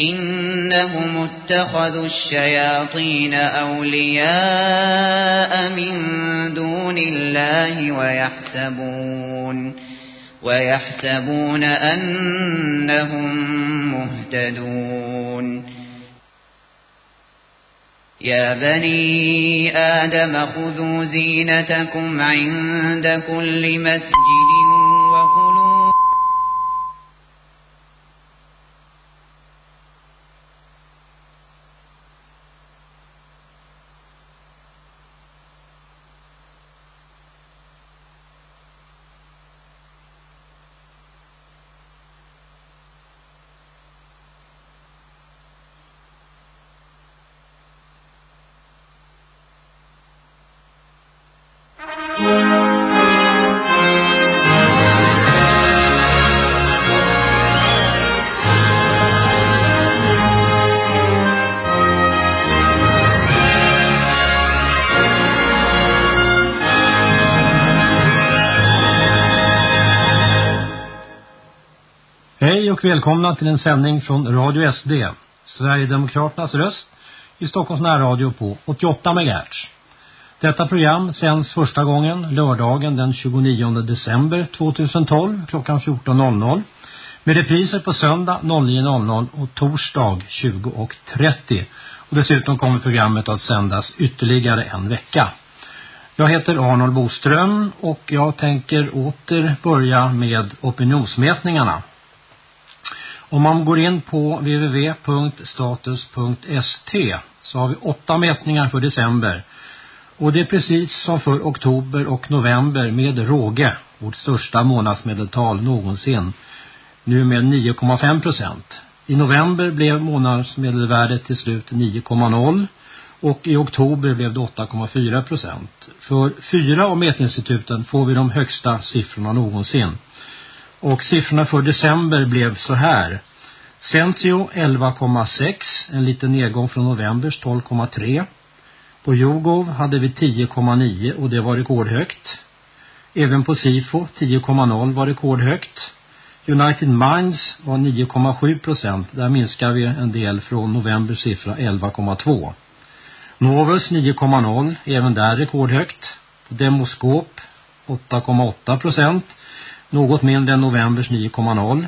إنهم اتخذوا الشياطين أولياء من دون الله ويحسبون ويحسبون أنهم مهتدون يا بني آدم خذوا زينتكم عند كل مسجد och välkomna till en sändning från Radio SD, Sverigedemokraternas röst i Stockholms närradio på 88 MHz. Detta program sänds första gången lördagen den 29 december 2012 klockan 14.00 med repriser på söndag 09.00 och torsdag 20.30. Och dessutom kommer programmet att sändas ytterligare en vecka. Jag heter Arnold Boström och jag tänker åter börja med opinionsmätningarna. Om man går in på www.status.st så har vi åtta mätningar för december. Och det är precis som för oktober och november med råge, vårt största månadsmedeltal någonsin. Nu med 9,5 procent. I november blev månadsmedelvärdet till slut 9,0 och i oktober blev det 8,4 procent. För fyra av mätinstituten får vi de högsta siffrorna någonsin. Och siffrorna för december blev så här. Centio 11,6, en liten nedgång från novembers 12,3. På Jogov hade vi 10,9 och det var rekordhögt. Även på Sifo 10,0 var rekordhögt. United Minds var 9,7 procent. Där minskar vi en del från novembers siffra 11,2. Novus 9,0, även där rekordhögt. Demoskop 8,8 procent. Något mindre än novembers 9,0.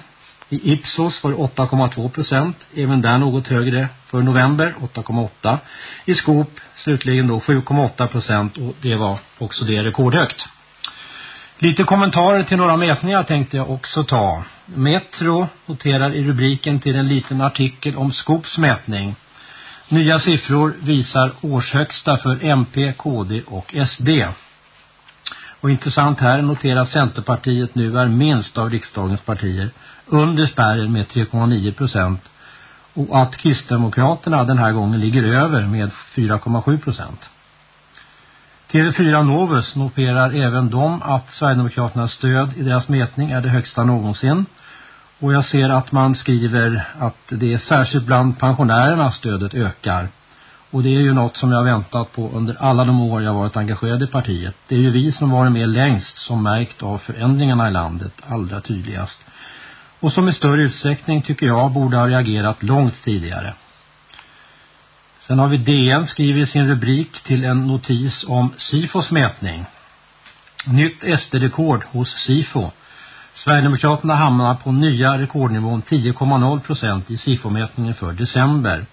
I Ipsos var det 8,2 procent. Även där något högre för november 8,8. I Skop slutligen då 7,8 procent och det var också det rekordhögt. Lite kommentarer till några mätningar tänkte jag också ta. Metro noterar i rubriken till en liten artikel om Skops mätning. Nya siffror visar årshögsta för MP, KD och SD. Och intressant här notera att Centerpartiet nu är minst av riksdagens partier under spärren med 3,9 procent och att Kristdemokraterna den här gången ligger över med 4,7 procent. TV4 Novus noterar även de att Sverigedemokraternas stöd i deras mätning är det högsta någonsin. Och jag ser att man skriver att det är särskilt bland pensionärerna stödet ökar. Och det är ju något som jag har väntat på under alla de år jag varit engagerad i partiet. Det är ju vi som varit med längst som märkt av förändringarna i landet allra tydligast. Och som i större utsträckning tycker jag borde ha reagerat långt tidigare. Sen har vi DN skriver i sin rubrik till en notis om Sifos mätning. Nytt SD-rekord hos Sifo. Sverigedemokraterna hamnar på nya rekordnivån 10,0 procent i Sifo-mätningen för december.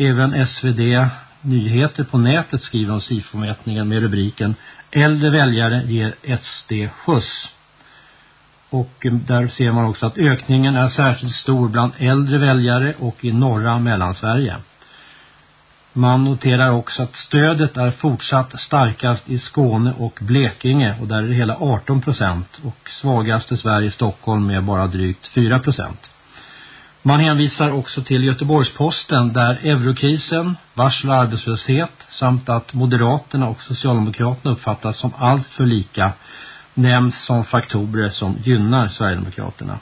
Även SvD Nyheter på nätet skriver om Sifo-mätningen med rubriken Äldre väljare ger SD-skjuts. Och eh, där ser man också att ökningen är särskilt stor bland äldre väljare och i norra Mellansverige. Man noterar också att stödet är fortsatt starkast i Skåne och Blekinge och där är det hela 18 procent och svagast i Sverige Stockholm med bara drygt 4 procent. Man hänvisar också till Göteborgsposten där eurokrisen, varsel och arbetslöshet samt att Moderaterna och Socialdemokraterna uppfattas som allt för lika nämns som faktorer som gynnar Sverigedemokraterna.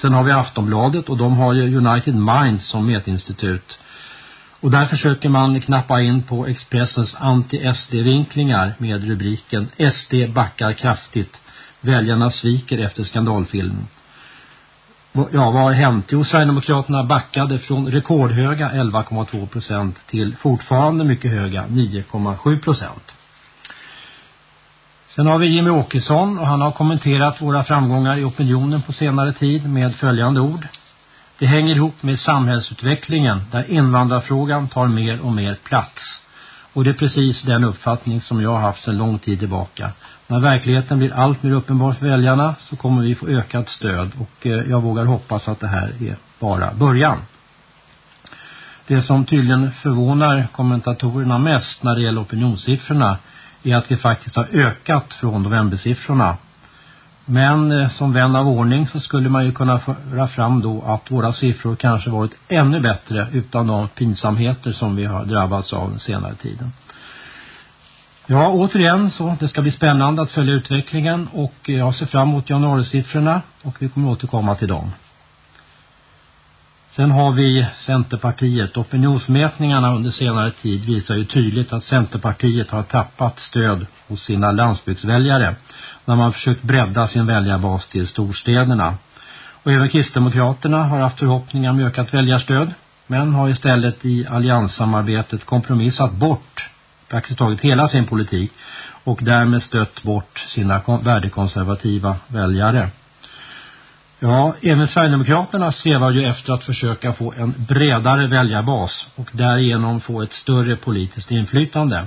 Sen har vi Aftonbladet och de har ju United Minds som mätinstitut. Och där försöker man knappa in på Expressens anti-SD-vinklingar med rubriken SD backar kraftigt. Väljarna sviker efter skandalfilmen. Ja, vad har hänt? Jo, Sverigedemokraterna backade från rekordhöga 11,2 procent till fortfarande mycket höga 9,7 procent. Sen har vi Jimmy Åkesson och han har kommenterat våra framgångar i opinionen på senare tid med följande ord. Det hänger ihop med samhällsutvecklingen där invandrarfrågan tar mer och mer plats. Och det är precis den uppfattning som jag har haft sedan lång tid tillbaka. När verkligheten blir allt mer uppenbar för väljarna så kommer vi få ökat stöd och eh, jag vågar hoppas att det här är bara början. Det som tydligen förvånar kommentatorerna mest när det gäller opinionssiffrorna är att vi faktiskt har ökat från novembersiffrorna. Men eh, som vän av ordning så skulle man ju kunna föra fram då att våra siffror kanske varit ännu bättre utan de pinsamheter som vi har drabbats av den senare tiden. Ja, återigen så det ska bli spännande att följa utvecklingen och jag ser fram emot januarisiffrorna och vi kommer återkomma till dem. Sen har vi Centerpartiet. Opinionsmätningarna under senare tid visar ju tydligt att Centerpartiet har tappat stöd hos sina landsbygdsväljare när man försökt bredda sin väljarbas till storstäderna. Och även Kristdemokraterna har haft förhoppningar om ökat väljarstöd men har istället i allianssamarbetet kompromissat bort praktiskt taget hela sin politik och därmed stött bort sina värdekonservativa väljare. Ja, även Sverigedemokraterna strävar ju efter att försöka få en bredare väljarbas och därigenom få ett större politiskt inflytande.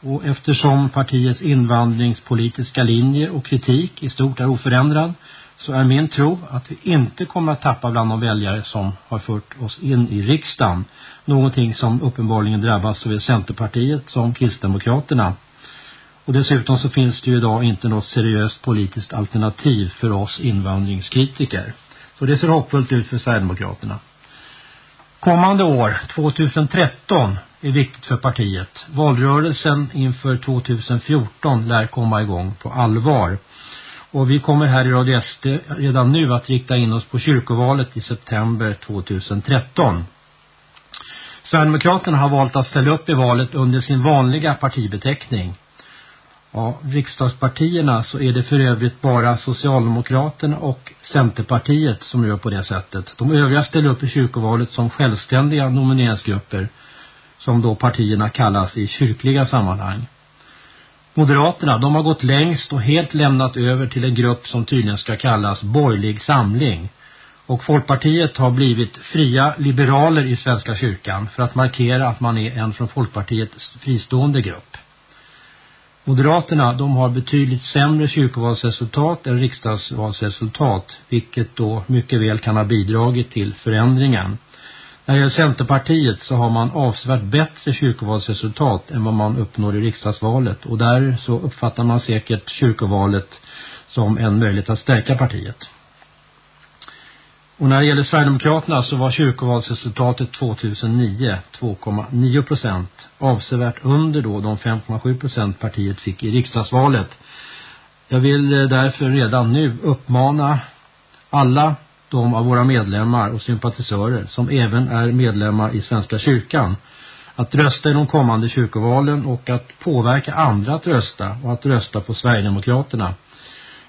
Och eftersom partiets invandringspolitiska linje och kritik i stort är oförändrad så är min tro att vi inte kommer att tappa bland de väljare som har fört oss in i riksdagen. Någonting som uppenbarligen drabbas såväl Centerpartiet som Kristdemokraterna. Och dessutom så finns det ju idag inte något seriöst politiskt alternativ för oss invandringskritiker. Så det ser hoppfullt ut för Sverigedemokraterna. Kommande år, 2013, är viktigt för partiet. Valrörelsen inför 2014 lär komma igång på allvar. Och vi kommer här i Radio SD redan nu att rikta in oss på kyrkovalet i september 2013. Sverigedemokraterna har valt att ställa upp i valet under sin vanliga partibeteckning. Ja, riksdagspartierna så är det för övrigt bara Socialdemokraterna och Centerpartiet som gör på det sättet. De övriga ställer upp i kyrkovalet som självständiga nomineringsgrupper som då partierna kallas i kyrkliga sammanhang. Moderaterna, de har gått längst och helt lämnat över till en grupp som tydligen ska kallas borgerlig samling. Och Folkpartiet har blivit fria liberaler i Svenska kyrkan för att markera att man är en från Folkpartiet fristående grupp. Moderaterna, de har betydligt sämre kyrkovalsresultat än riksdagsvalsresultat, vilket då mycket väl kan ha bidragit till förändringen. När det gäller Centerpartiet så har man avsevärt bättre kyrkovalsresultat än vad man uppnår i riksdagsvalet och där så uppfattar man säkert kyrkovalet som en möjlighet att stärka partiet. Och när det gäller Sverigedemokraterna så var kyrkovalsresultatet 2009 2,9 procent. Avsevärt under då de 5,7 procent partiet fick i riksdagsvalet. Jag vill eh, därför redan nu uppmana alla de av våra medlemmar och sympatisörer som även är medlemmar i Svenska kyrkan att rösta i de kommande kyrkovalen och att påverka andra att rösta och att rösta på Sverigedemokraterna.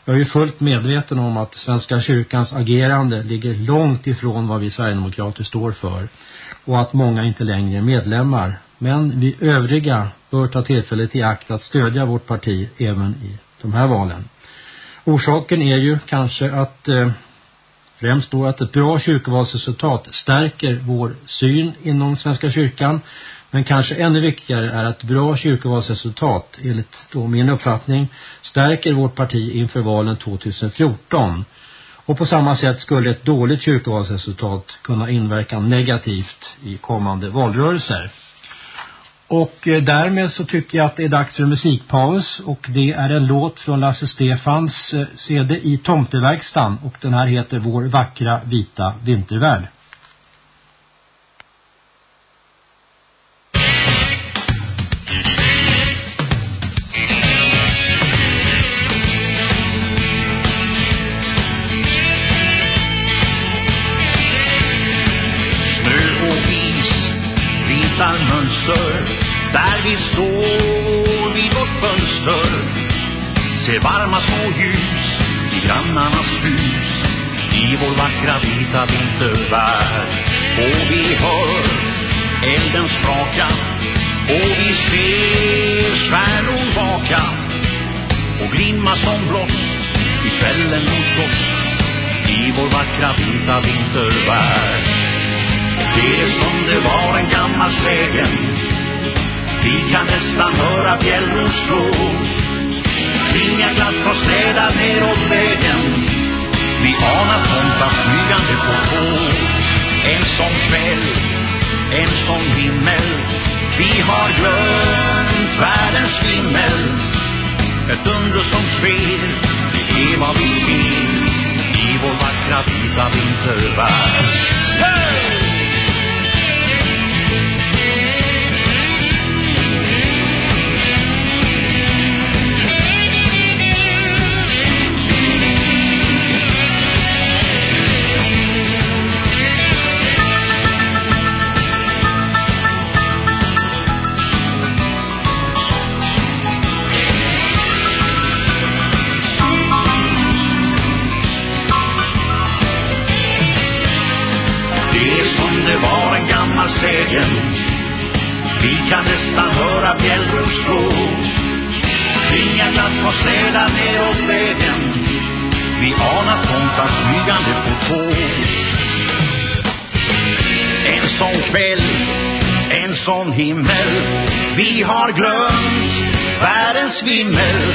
Jag är fullt medveten om att Svenska kyrkans agerande ligger långt ifrån vad vi Sverigedemokrater står för och att många inte längre är medlemmar. Men vi övriga bör ta tillfället i akt att stödja vårt parti även i de här valen. Orsaken är ju kanske att eh, främst då att ett bra kyrkovalsresultat stärker vår syn inom Svenska kyrkan men kanske ännu viktigare är att bra kyrkovalsresultat, enligt då min uppfattning, stärker vårt parti inför valen 2014. Och på samma sätt skulle ett dåligt kyrkovalsresultat kunna inverka negativt i kommande valrörelser. Och eh, därmed så tycker jag att det är dags för en musikpaus och det är en låt från Lasse Stefans eh, CD i Tomteverkstan och den här heter Vår vackra vita vintervärld. Himlen spraka och vi ser stjärnor vaka och glimma som blått i kvällen mot oss i vår vackra vita vintervärld. Det är som det var en gammal sägen. Vi kan nästan höra bjällror slå Inga glatt på släda neråt vägen. Vi anar tomtar smygande på tå En sån kväll, en sån himmel. Vi har glömt världens himmel Ett under som sker, det är vad vi vill I vår vackra vita vintervärld. Hey! Vägen. Vi kan nästan höra bjällror slå Ringa glatt på släda neråt vägen. Vi anar tomtar smygande på tå. En sån kväll, en sån himmel. Vi har glömt världens vimmel.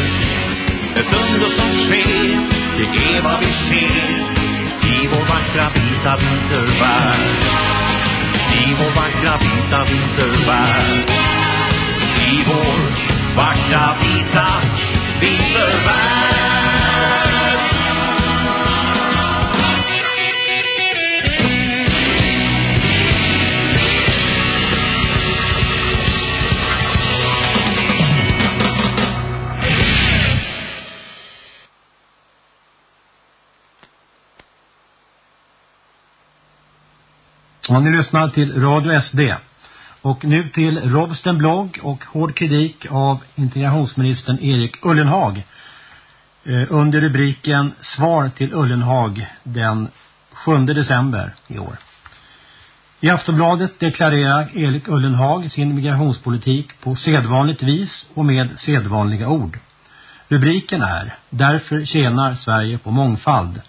Ett under som sker, det är vad vi ser i vår vackra vita vintervärld. Ja, ni lyssnar till Radio SD. Och nu till Robsten blogg och hård kritik av integrationsministern Erik Ullenhag. Eh, under rubriken Svar till Ullenhag den 7 december i år. I Aftonbladet deklarerar Erik Ullenhag sin migrationspolitik på sedvanligt vis och med sedvanliga ord. Rubriken är Därför tjänar Sverige på mångfald.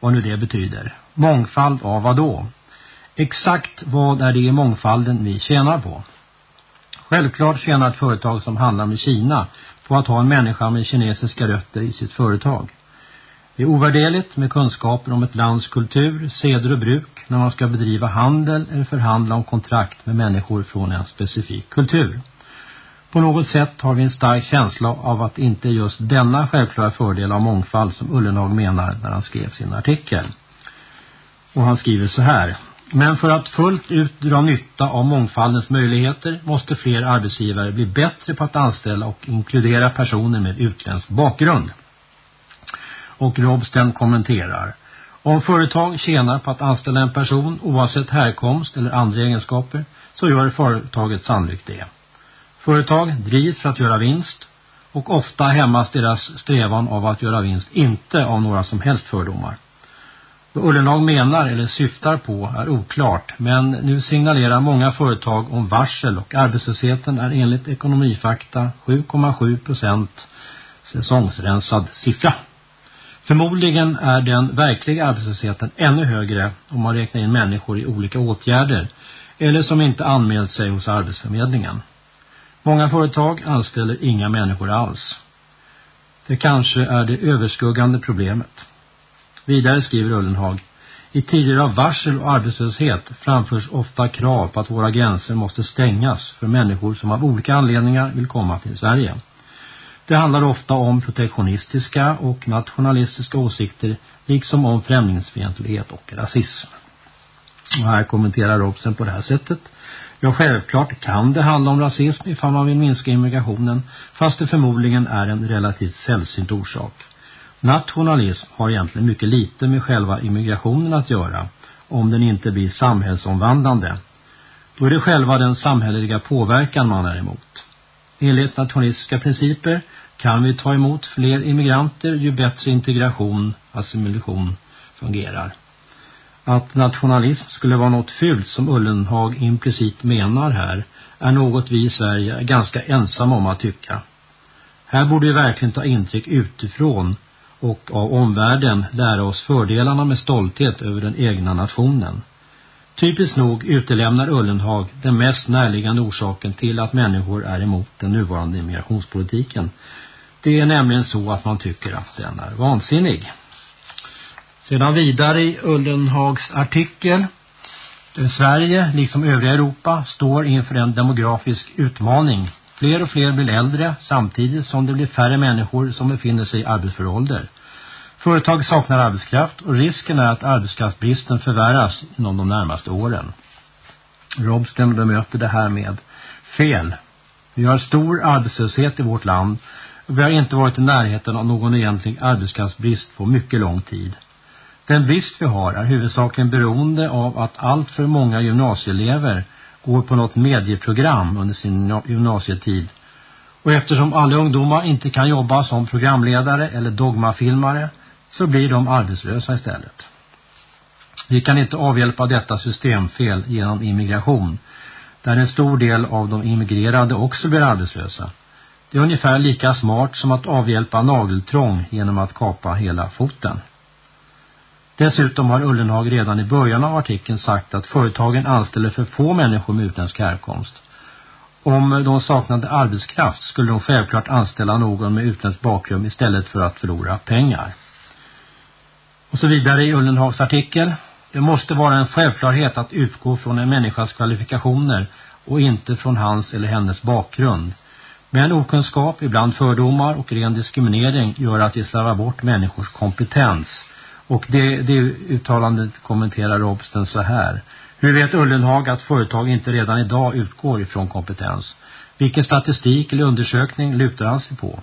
Vad nu det betyder. Mångfald av vad då? Exakt vad är det i mångfalden vi tjänar på? Självklart tjänar ett företag som handlar med Kina på att ha en människa med kinesiska rötter i sitt företag. Det är ovärderligt med kunskaper om ett lands kultur, seder och bruk när man ska bedriva handel eller förhandla om kontrakt med människor från en specifik kultur. På något sätt har vi en stark känsla av att inte just denna självklara fördel av mångfald som Ullenhag menar när han skrev sin artikel. Och han skriver så här. Men för att fullt ut dra nytta av mångfaldens möjligheter måste fler arbetsgivare bli bättre på att anställa och inkludera personer med utländsk bakgrund. Och Robsten kommenterar. Om företag tjänar på att anställa en person oavsett härkomst eller andra egenskaper så gör företaget sannolikt det. Företag drivs för att göra vinst och ofta hämmas deras strävan av att göra vinst inte av några som helst fördomar. Vad Ullenhag menar eller syftar på är oklart men nu signalerar många företag om varsel och arbetslösheten är enligt ekonomifakta 7,7 procent säsongsrensad siffra. Förmodligen är den verkliga arbetslösheten ännu högre om man räknar in människor i olika åtgärder eller som inte anmält sig hos Arbetsförmedlingen. Många företag anställer inga människor alls. Det kanske är det överskuggande problemet. Vidare skriver Ullenhag, i tider av varsel och arbetslöshet framförs ofta krav på att våra gränser måste stängas för människor som av olika anledningar vill komma till Sverige. Det handlar ofta om protektionistiska och nationalistiska åsikter liksom om främlingsfientlighet och rasism. Och här kommenterar Robson på det här sättet. Ja, självklart kan det handla om rasism ifall man vill minska immigrationen, fast det förmodligen är en relativt sällsynt orsak. Nationalism har egentligen mycket lite med själva immigrationen att göra, om den inte blir samhällsomvandlande. Då är det själva den samhälleliga påverkan man är emot. Enligt nationalistiska principer kan vi ta emot fler immigranter ju bättre integration, assimilation fungerar. Att nationalism skulle vara något fult som Ullenhag implicit menar här är något vi i Sverige är ganska ensamma om att tycka. Här borde vi verkligen ta intryck utifrån och av omvärlden lära oss fördelarna med stolthet över den egna nationen. Typiskt nog utelämnar Ullenhag den mest närliggande orsaken till att människor är emot den nuvarande immigrationspolitiken. Det är nämligen så att man tycker att den är vansinnig. Sedan vidare i Ullenhags artikel. Eh, Sverige, liksom övriga Europa, står inför en demografisk utmaning. Fler och fler blir äldre samtidigt som det blir färre människor som befinner sig i arbetsför ålder. Företag saknar arbetskraft och risken är att arbetskraftsbristen förvärras inom de närmaste åren. Robsten bemöter det här med fel. Vi har stor arbetslöshet i vårt land och vi har inte varit i närheten av någon egentlig arbetskraftsbrist på mycket lång tid. Den brist vi har är huvudsakligen beroende av att allt för många gymnasieelever går på något medieprogram under sin gymnasietid. Och eftersom alla ungdomar inte kan jobba som programledare eller dogmafilmare så blir de arbetslösa istället. Vi kan inte avhjälpa detta systemfel genom immigration, där en stor del av de immigrerade också blir arbetslösa. Det är ungefär lika smart som att avhjälpa nageltrång genom att kapa hela foten. Dessutom har Ullenhag redan i början av artikeln sagt att företagen anställer för få människor med utländsk härkomst. Om de saknade arbetskraft skulle de självklart anställa någon med utländsk bakgrund istället för att förlora pengar. Och så vidare i Ullenhags artikel. Det måste vara en självklarhet att utgå från en människas kvalifikationer och inte från hans eller hennes bakgrund. Men okunskap, ibland fördomar och ren diskriminering gör att vi slarvar bort människors kompetens. Och det, det uttalandet kommenterar Robsten så här. Hur vet Ullenhag att företag inte redan idag utgår ifrån kompetens? Vilken statistik eller undersökning lutar han sig på?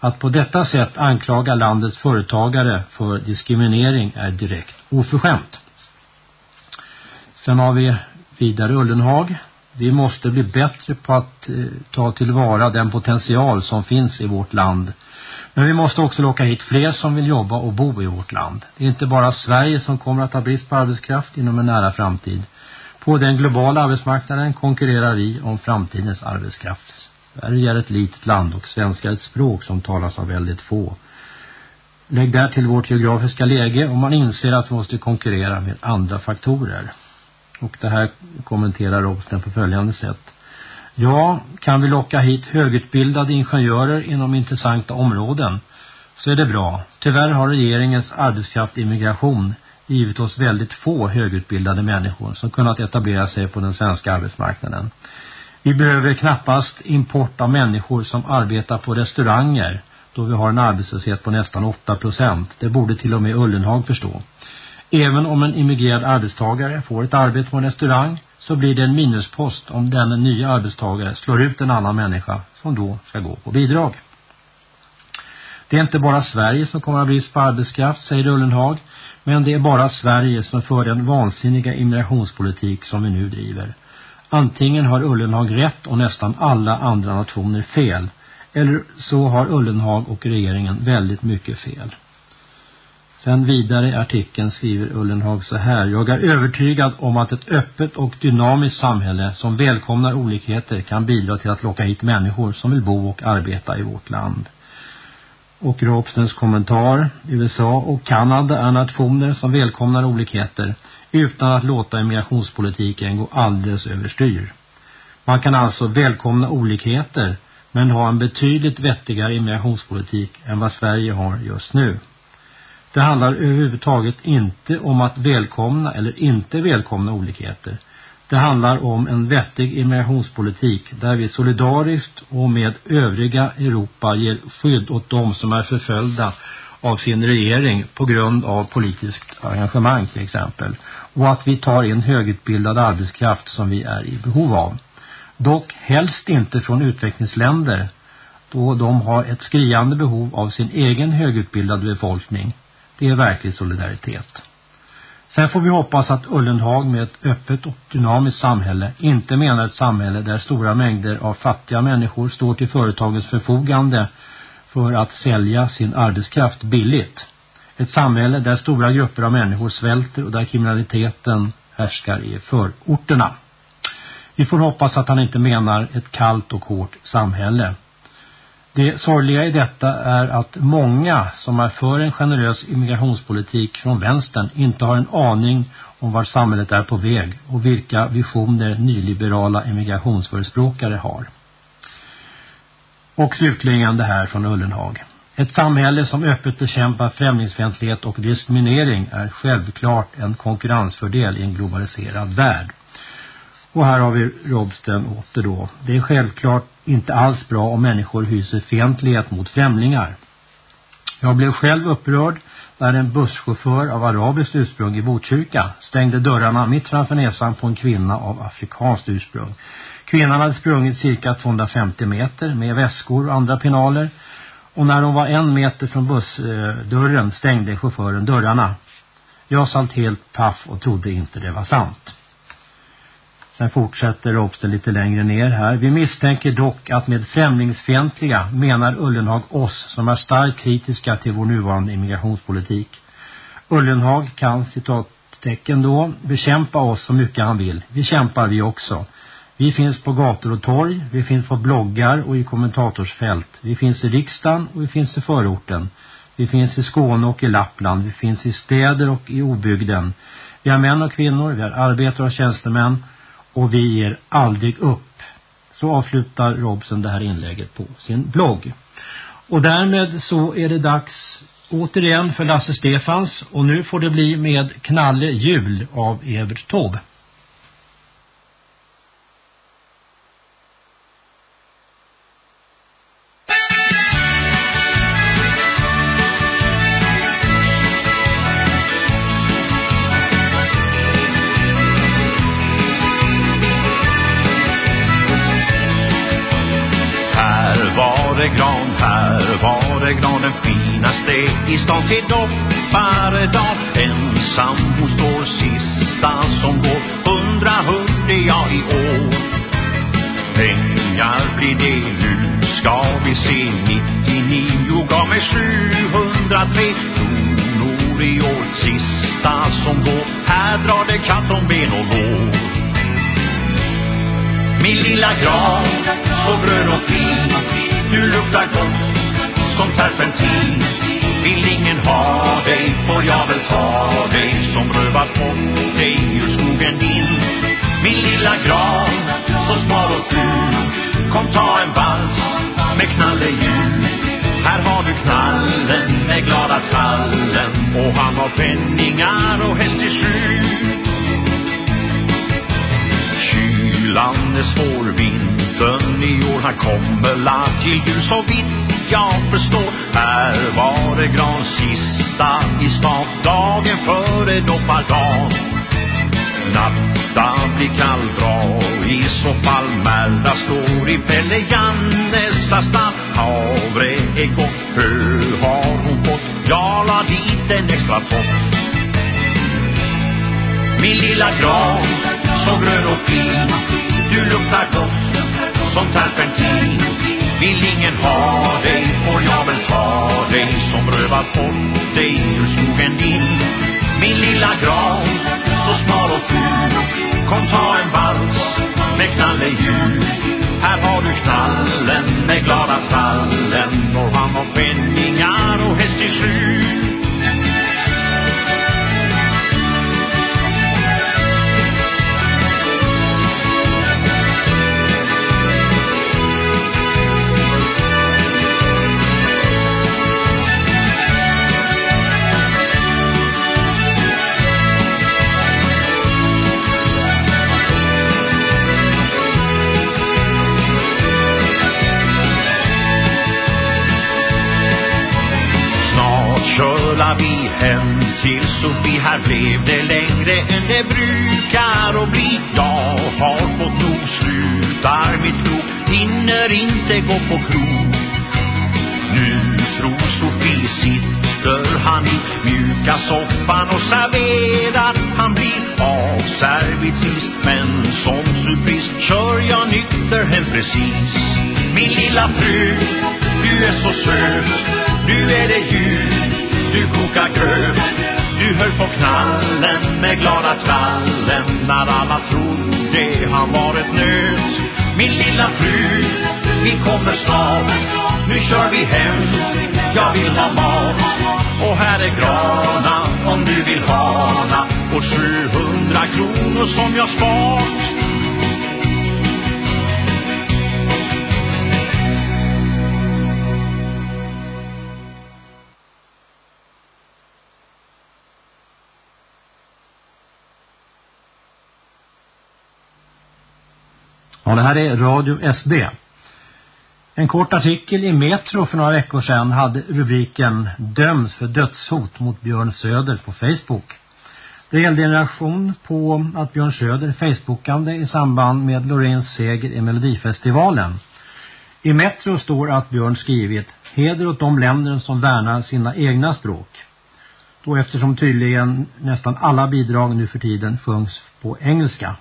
Att på detta sätt anklaga landets företagare för diskriminering är direkt oförskämt. Sen har vi vidare Ullenhag. Vi måste bli bättre på att eh, ta tillvara den potential som finns i vårt land. Men vi måste också locka hit fler som vill jobba och bo i vårt land. Det är inte bara Sverige som kommer att ha brist på arbetskraft inom en nära framtid. På den globala arbetsmarknaden konkurrerar vi om framtidens arbetskraft. Sverige är ett litet land och svenska är ett språk som talas av väldigt få. Lägg där till vårt geografiska läge och man inser att vi måste konkurrera med andra faktorer. Och det här kommenterar Robsten på följande sätt. Ja, kan vi locka hit högutbildade ingenjörer inom intressanta områden så är det bra. Tyvärr har regeringens arbetskraftimmigration givit oss väldigt få högutbildade människor som kunnat etablera sig på den svenska arbetsmarknaden. Vi behöver knappast import av människor som arbetar på restauranger då vi har en arbetslöshet på nästan 8 procent. Det borde till och med Ullenhag förstå. Även om en immigrerad arbetstagare får ett arbete på en restaurang så blir det en minuspost om den nya arbetstagare slår ut en annan människa som då ska gå på bidrag. Det är inte bara Sverige som kommer att brist på arbetskraft, säger Ullenhag, men det är bara Sverige som för den vansinniga immigrationspolitik som vi nu driver. Antingen har Ullenhag rätt och nästan alla andra nationer fel, Eller så har Ullenhag och regeringen väldigt mycket fel. Sen vidare i artikeln skriver Ullenhag så här. Jag är övertygad om att ett öppet och dynamiskt samhälle som välkomnar olikheter kan bidra till att locka hit människor som vill bo och arbeta i vårt land. Och Robstens kommentar. USA och Kanada är nationer som välkomnar olikheter utan att låta immigrationspolitiken gå alldeles överstyr. Man kan alltså välkomna olikheter men ha en betydligt vettigare immigrationspolitik än vad Sverige har just nu. Det handlar överhuvudtaget inte om att välkomna eller inte välkomna olikheter. Det handlar om en vettig immigrationspolitik där vi solidariskt och med övriga Europa ger skydd åt dem som är förföljda av sin regering på grund av politiskt engagemang till exempel. Och att vi tar in högutbildad arbetskraft som vi är i behov av. Dock helst inte från utvecklingsländer då de har ett skriande behov av sin egen högutbildade befolkning. Det är verklig solidaritet. Sen får vi hoppas att Ullenhag med ett öppet och dynamiskt samhälle inte menar ett samhälle där stora mängder av fattiga människor står till företagens förfogande för att sälja sin arbetskraft billigt. Ett samhälle där stora grupper av människor svälter och där kriminaliteten härskar i förorterna. Vi får hoppas att han inte menar ett kallt och hårt samhälle. Det sorgliga i detta är att många som är för en generös immigrationspolitik från vänstern inte har en aning om var samhället är på väg och vilka visioner nyliberala immigrationsförespråkare har. Och slutligen det här från Ullenhag. Ett samhälle som öppet bekämpar främlingsfientlighet och diskriminering är självklart en konkurrensfördel i en globaliserad värld. Och här har vi Robsten åter då. Det är självklart inte alls bra om människor hyser fientlighet mot främlingar. Jag blev själv upprörd när en busschaufför av arabiskt ursprung i Botkyrka stängde dörrarna mitt framför näsan på en kvinna av afrikanskt ursprung. Kvinnan hade sprungit cirka 250 meter med väskor och andra pinaler och när hon var en meter från bussdörren stängde chauffören dörrarna. Jag satt helt paff och trodde inte det var sant. Sen fortsätter Robster lite längre ner här. Vi misstänker dock att med främlingsfientliga menar Ullenhag oss som är starkt kritiska till vår nuvarande immigrationspolitik. Ullenhag kan, citattecken då, bekämpa oss så mycket han vill. Vi kämpar vi också. Vi finns på gator och torg, vi finns på bloggar och i kommentatorsfält. Vi finns i riksdagen och vi finns i förorten. Vi finns i Skåne och i Lappland. Vi finns i städer och i obygden. Vi har män och kvinnor, vi har arbetare och tjänstemän och vi ger aldrig upp. Så avslutar Robson det här inlägget på sin blogg. Och därmed så är det dags återigen för Lasse Stefans och nu får det bli med Knalle jul av Evert Taube. Penningar och häst i sju Kylan är svår vintern i år Han kommer la till jul så vitt jag förstår Här var det gran sista i stan Dagen före doppardagen Natta blir kall bra I så fall. Märda står i Pelle Jannes astan Havre är gott dit en Min lilla gran Så grön och fin Du luktar gott Som terpentin Vill ingen ha dig får jag väl ta dig som rövat bort dig ur skogen din. Min lilla grav, så smal och ful. Kom ta en vals med knallehjul. Här har du knallen med glada trallen och han har penningar och häst i skjul. Hem till Sofie. Här blev det längre än det brukar och bli. Jag har fått nog, slutar mitt prov, hinner inte gå på krog. Nu tror Sofie sitter han i mjuka soffan och serverar. Han blir avservitris, men som surpris kör jag nykter hem precis. Min lilla fru, du är så söt, du är det ljud du kokar gröt. Du höll på knallen med glada trallen När alla trodde han var ett nöt. Min lilla fru, vi kommer snart Nu kör vi hem, jag vill ha mat. Och här är grana om du vill hana Och 700 kronor som jag spart Ja, det här är Radio SD. En kort artikel i Metro för några veckor sedan hade rubriken Döms för dödshot mot Björn Söder på Facebook. Det gällde en reaktion på att Björn Söder Facebookande i samband med Loreens seger i Melodifestivalen. I Metro står att Björn skrivit Heder åt de länder som värnar sina egna språk. Då eftersom tydligen nästan alla bidrag nu för tiden sjungs på engelska.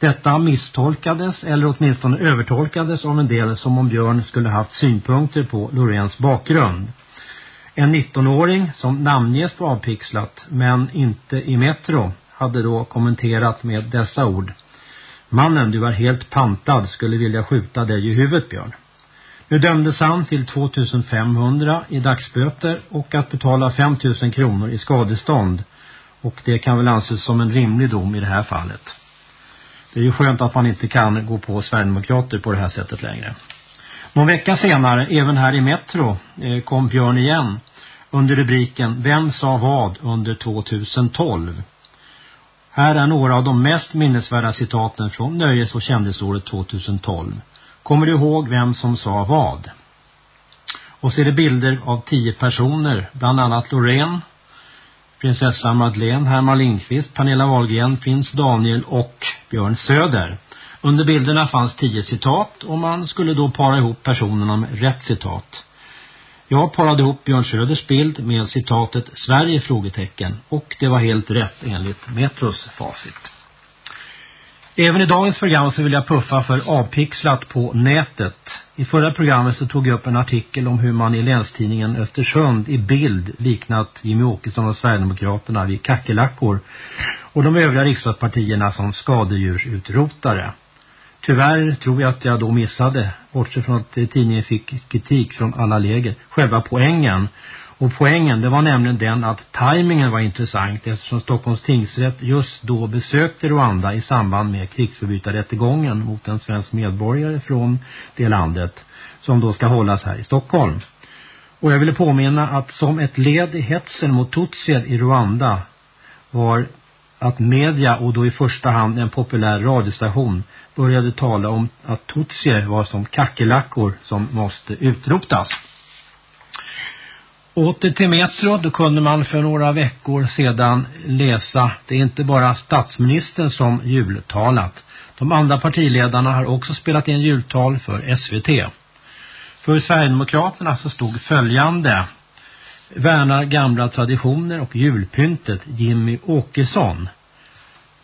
Detta misstolkades eller åtminstone övertolkades av en del som om Björn skulle haft synpunkter på Loreens bakgrund. En 19-åring som namnges på avpixlat men inte i Metro hade då kommenterat med dessa ord. Mannen, du är helt pantad, skulle vilja skjuta dig i huvudet Björn. Nu dömdes han till 2500 i dagsböter och att betala 5000 kronor i skadestånd. Och det kan väl anses som en rimlig dom i det här fallet. Det är ju skönt att man inte kan gå på Sverigedemokrater på det här sättet längre. Någon vecka senare, även här i Metro, eh, kom Björn igen under rubriken Vem sa vad under 2012? Här är några av de mest minnesvärda citaten från nöjes- och kändisåret 2012. Kommer du ihåg vem som sa vad? Och så är det bilder av tio personer, bland annat Loreen, prinsessa Madeleine, Herman Lindqvist, Pernilla Wahlgren, prins Daniel och Björn Söder. Under bilderna fanns tio citat och man skulle då para ihop personerna med rätt citat. Jag parade ihop Björn Söders bild med citatet Sverige frågetecken och det var helt rätt enligt Metros facit. Även i dagens program så vill jag puffa för avpixlat på nätet. I förra programmet så tog jag upp en artikel om hur man i länstidningen Östersund i bild liknat Jimmy Åkesson och Sverigedemokraterna vid kackelackor och de övriga riksdagspartierna som skadedjursutrotare. Tyvärr tror jag att jag då missade, bortsett från att tidningen fick kritik från alla läger, själva poängen och poängen det var nämligen den att tajmingen var intressant eftersom Stockholms tingsrätt just då besökte Rwanda i samband med krigsförbrytarrättegången mot en svensk medborgare från det landet som då ska hållas här i Stockholm. Och jag ville påminna att som ett led i hetsen mot Tutsier i Rwanda var att media och då i första hand en populär radiostation började tala om att Tutsier var som kackelackor som måste utrotas. Åter till Metro, då kunde man för några veckor sedan läsa, det är inte bara statsministern som jultalat. De andra partiledarna har också spelat in jultal för SVT. För Sverigedemokraterna så stod följande. Värnar gamla traditioner och julpyntet Jimmy Åkesson.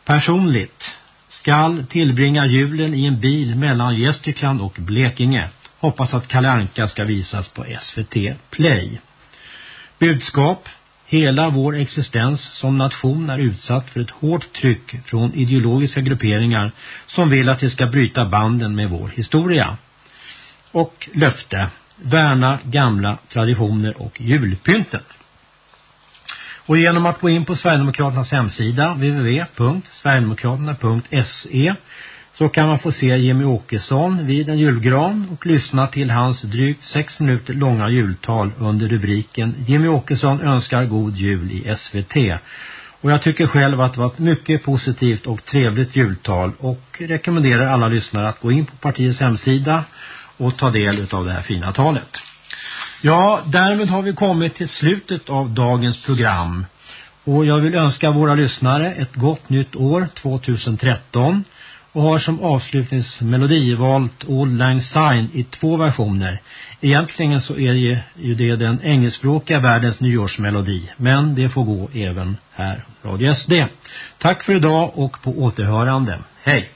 Personligt skall tillbringa julen i en bil mellan Gästrikland och Blekinge. Hoppas att Kalle Anka ska visas på SVT Play. Budskap. Hela vår existens som nation är utsatt för ett hårt tryck från ideologiska grupperingar som vill att vi ska bryta banden med vår historia. Och löfte. Värna gamla traditioner och julpynten. Och genom att gå in på Sverigedemokraternas hemsida www.sverigedemokraterna.se så kan man få se Jimmy Åkesson vid en julgran och lyssna till hans drygt sex minuter långa jultal under rubriken Jimmy Åkesson önskar god jul i SVT. Och jag tycker själv att det var ett mycket positivt och trevligt jultal och rekommenderar alla lyssnare att gå in på partiets hemsida och ta del av det här fina talet. Ja, därmed har vi kommit till slutet av dagens program. Och jag vill önska våra lyssnare ett gott nytt år 2013 och har som avslutningsmelodi valt Old Lang Syne i två versioner. Egentligen så är det ju det den engelskspråkiga världens nyårsmelodi, men det får gå även här Radio SD. Tack för idag och på återhörande. Hej!